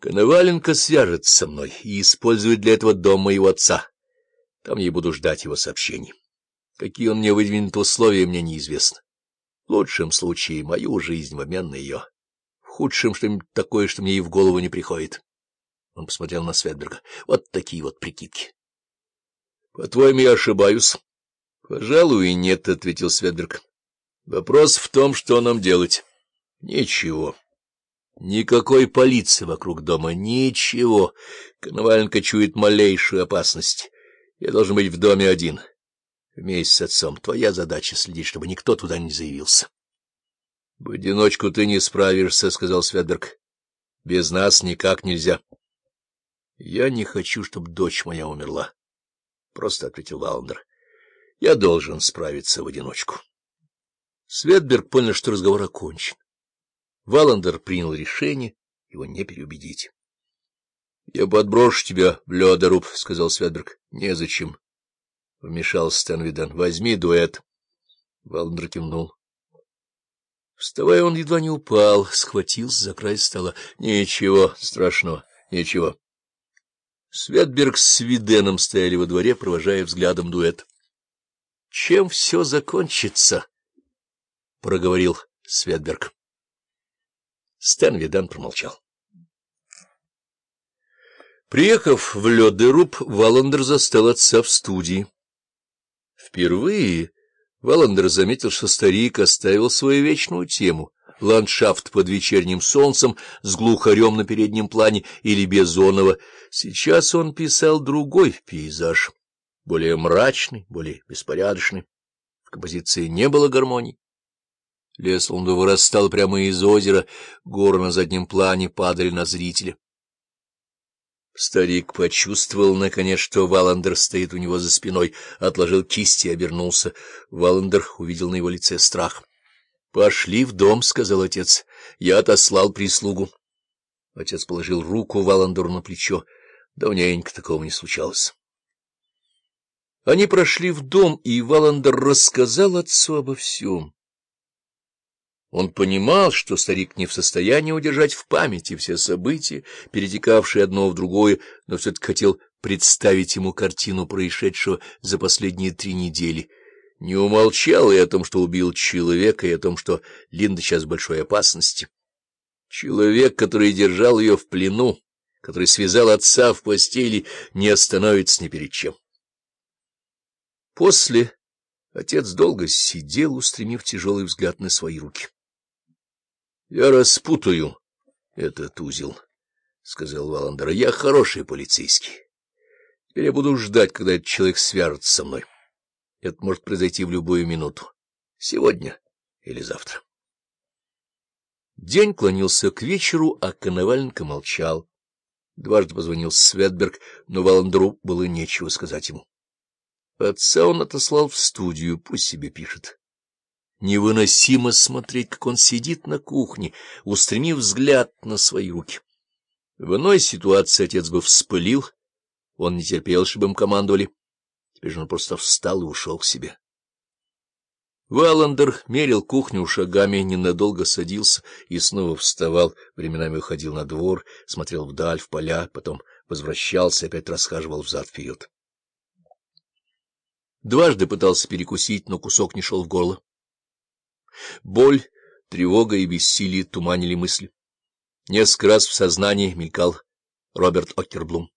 Коноваленко свяжется со мной и использует для этого дом моего отца. Там я буду ждать его сообщений. Какие он мне выдвинет условия, мне неизвестно. В лучшем случае мою жизнь в обмен на ее. В худшем что-нибудь такое, что мне и в голову не приходит. Он посмотрел на Светберга. Вот такие вот прикидки. — По-твоему, я ошибаюсь? — Пожалуй, нет, — ответил Светберг. — Вопрос в том, что нам делать. — Ничего. Никакой полиции вокруг дома, ничего. Коноваленко чует малейшую опасность. Я должен быть в доме один. Вместе с отцом. Твоя задача — следить, чтобы никто туда не заявился. — В одиночку ты не справишься, — сказал Светберг. — Без нас никак нельзя. — Я не хочу, чтобы дочь моя умерла, — просто ответил Валандер. — Я должен справиться в одиночку. Светберг понял, что разговор окончен. Валандер принял решение его не переубедить. — Я подброшу тебя в ледоруб, — сказал Светберг. — Незачем, — вмешался Стэнвидан. — Возьми дуэт. Валандер кивнул. Вставая, он едва не упал, схватился за край стола. — Ничего страшного, ничего. Светберг с Виденом стояли во дворе, провожая взглядом дуэт. — Чем все закончится? — проговорил Светберг. Стэн Виден промолчал. Приехав в Лёдеруб, Валандер застал отца в студии. Впервые Валандер заметил, что старик оставил свою вечную тему — ландшафт под вечерним солнцем с глухарем на переднем плане или безонного. Сейчас он писал другой пейзаж, более мрачный, более беспорядочный. В композиции не было гармонии. Лес он вырастал прямо из озера, горы на заднем плане падали на зрителя. Старик почувствовал, наконец, что Валандер стоит у него за спиной, отложил кисти и обернулся. Валандер увидел на его лице страх. — Пошли в дом, — сказал отец. — Я отослал прислугу. Отец положил руку Валандеру на плечо. Давненько такого не случалось. Они прошли в дом, и Валандер рассказал отцу обо всем. Он понимал, что старик не в состоянии удержать в памяти все события, перетекавшие одно в другое, но все-таки хотел представить ему картину происшедшего за последние три недели. Не умолчал и о том, что убил человека, и о том, что Линда сейчас в большой опасности. Человек, который держал ее в плену, который связал отца в постели, не остановится ни перед чем. После отец долго сидел, устремив тяжелый взгляд на свои руки. — Я распутаю этот узел, — сказал Валандер. — Я хороший полицейский. Теперь я буду ждать, когда этот человек свяжется со мной. Это может произойти в любую минуту. Сегодня или завтра. День клонился к вечеру, а Коноваленко молчал. Дважды позвонил Светберг, но Валандеру было нечего сказать ему. Отца он отослал в студию, пусть себе пишет. Невыносимо смотреть, как он сидит на кухне, устремив взгляд на свои руки. В иной ситуации отец бы вспылил, он не терпел, чтобы им командовали. Теперь же он просто встал и ушел к себе. Валандер мерил кухню шагами, ненадолго садился и снова вставал, временами уходил на двор, смотрел вдаль, в поля, потом возвращался и опять расхаживал взад-вперед. Дважды пытался перекусить, но кусок не шел в горло. Боль, тревога и бессилие туманили мысли. Несколько раз в сознании мелькал Роберт Окерблум.